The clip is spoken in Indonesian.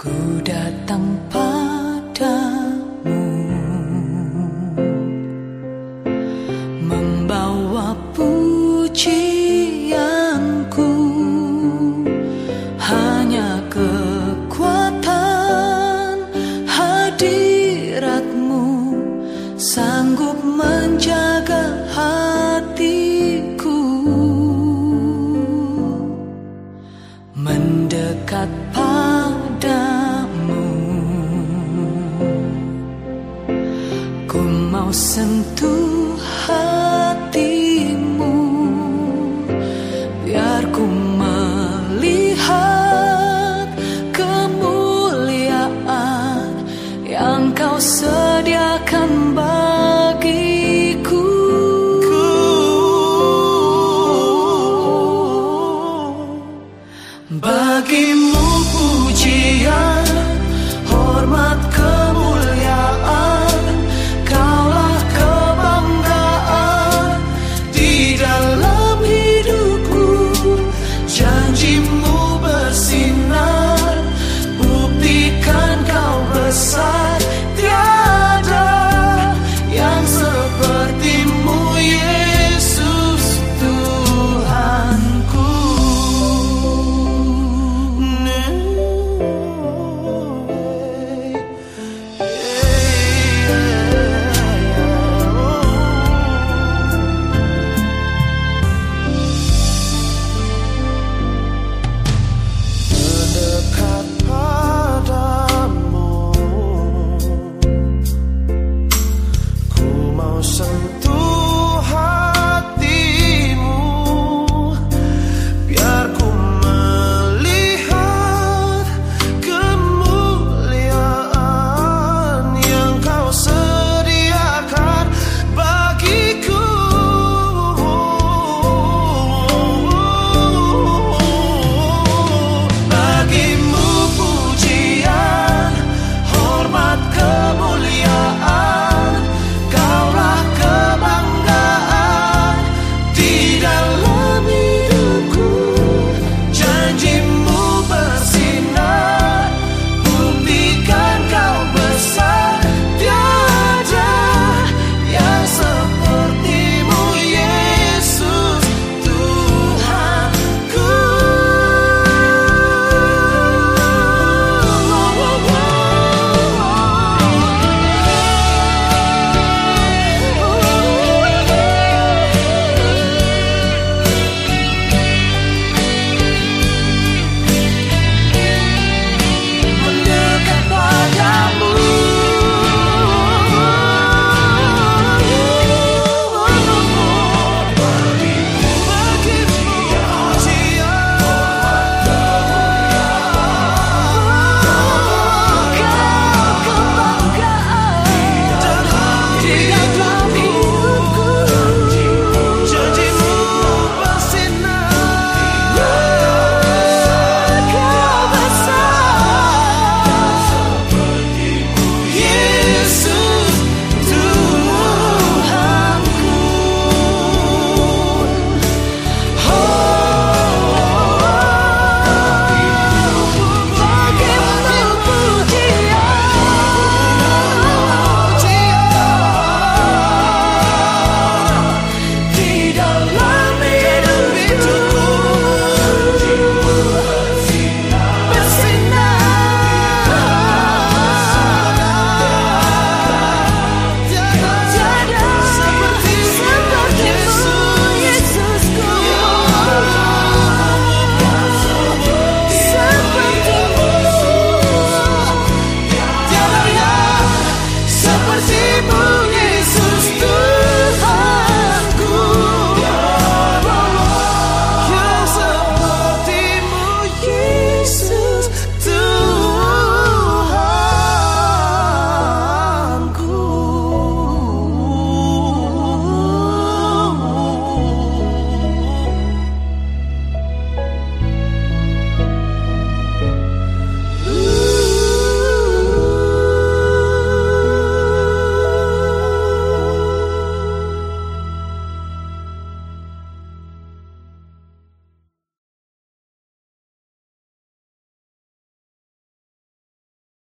Ku datang padamu. Membawa pujianku. Hanya kekuatan hadiratmu. Sanggup menjaga hatiku. Mendekat padamu padamu. Ku mau sentuh